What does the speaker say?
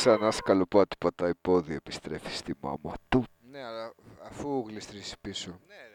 ξανά σκαλοπάτυπα τα υπόδια επιστρέφεις στη μάμα του. Ναι, αλλά αφού γλιστρήσεις πίσω. Ναι,